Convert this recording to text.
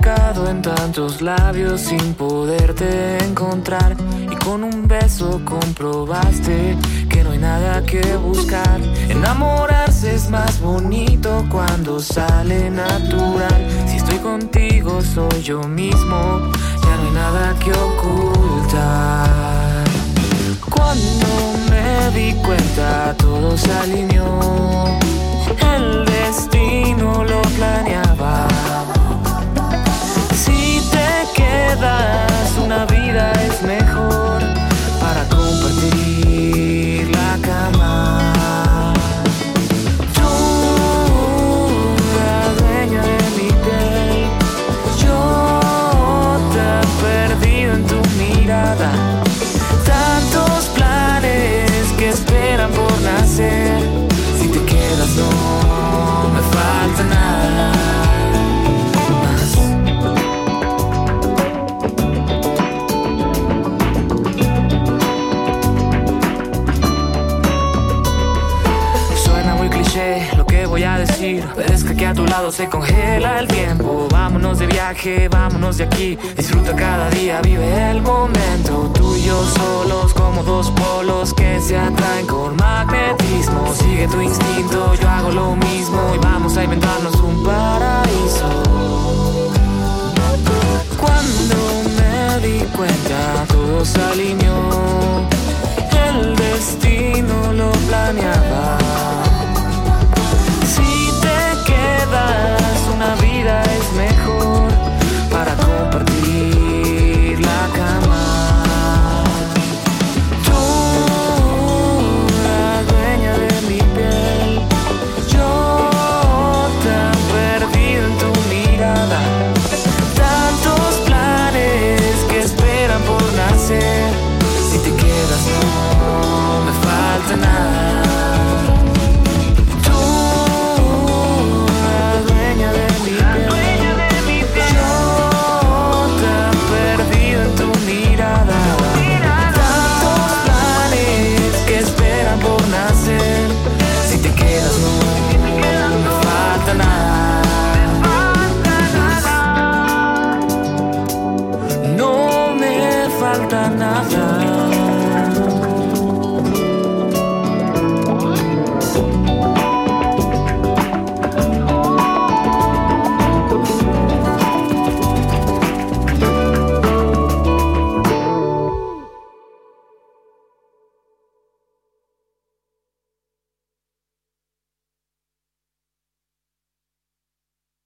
perdido sin poderte encontrar y con un beso comprobaste que no hay nada que buscar. Enamorarse es más bonito cuando sale natural. Si estoy contigo soy yo mismo, ya no hay nada que ocultar. Cuando me di cuenta todo se alineó, es que a tu lado se congela el tiempo. Vámonos de viaje, vámonos de aquí. Disfruta cada día, vive el momento. Tú y yo solos como dos polos Que se atraen con magnetismo. Sigue tu instinto, yo hago lo mismo. Y vamos a inventarnos un paraíso. Cuando me di cuenta todo se alineó